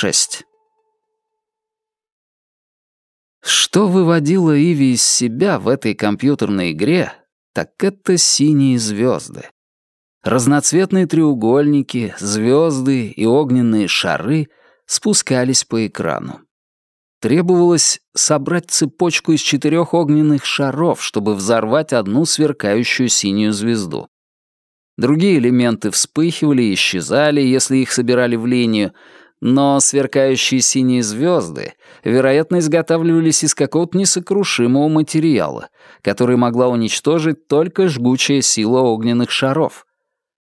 6. Что выводило Иви из себя в этой компьютерной игре, так это синие звезды. Разноцветные треугольники, звезды и огненные шары спускались по экрану. Требовалось собрать цепочку из четырех огненных шаров, чтобы взорвать одну сверкающую синюю звезду. Другие элементы вспыхивали и исчезали, если их собирали в линию, но сверкающие синие звезды, вероятно, изготавливались из какого-то несокрушимого материала, который могла уничтожить только жгучая сила огненных шаров.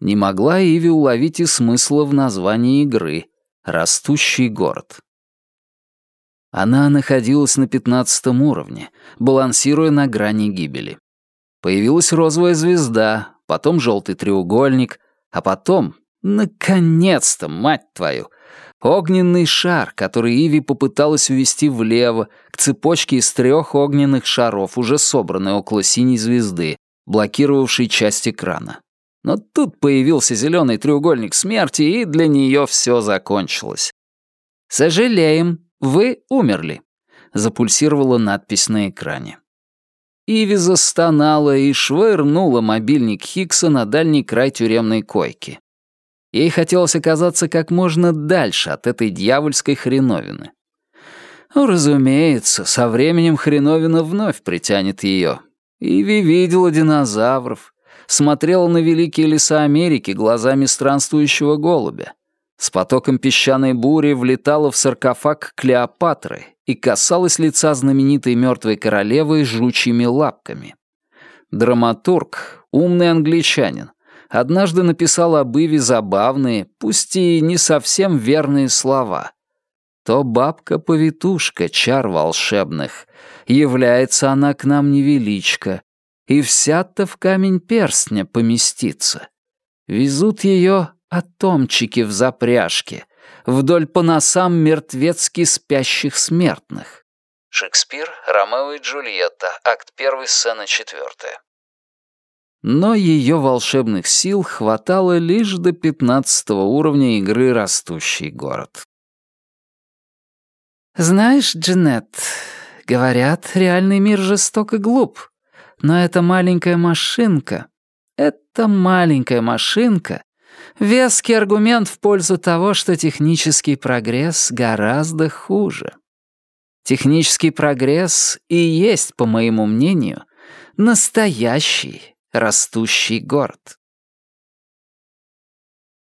Не могла Иви уловить и смысла в названии игры «Растущий город». Она находилась на пятнадцатом уровне, балансируя на грани гибели. Появилась розовая звезда, потом желтый треугольник, а потом, наконец-то, мать твою, огненный шар, который Иви попыталась увести влево, к цепочке из трех огненных шаров, уже собранной около синей звезды, блокировавшей часть экрана. Но тут появился зеленый треугольник смерти, и для нее все закончилось. «Сожалеем, вы умерли», — запульсировала надпись на экране. Иви застонала и швырнула мобильник Хиггса на дальний край тюремной койки. Ей хотелось оказаться как можно дальше от этой дьявольской хреновины. Ну, разумеется, со временем хреновина вновь притянет ее. Иви видела динозавров, смотрела на великие леса Америки глазами странствующего голубя. С потоком песчаной бури влетала в саркофаг Клеопатры и касалась лица знаменитой мертвой королевы жучьими лапками. Драматург, умный англичанин, однажды написал об Иве забавные, пусть и не совсем верные слова. То бабка-повитушка чар волшебных, является она к нам невеличко, и вся-то в камень перстня поместится. Везут ее атомчики в запряжке, вдоль по носам мертвецки спящих смертных. Шекспир, Ромео и Джульетта, акт 1, сцена 4. Но ее волшебных сил хватало лишь до пятнадцатого уровня игры «Растущий город». «Знаешь, Джанет, говорят, реальный мир жесток и глуп, но эта маленькая машинка, эта маленькая машинка Веский аргумент в пользу того, что технический прогресс гораздо хуже. Технический прогресс и есть, по моему мнению, настоящий растущий город.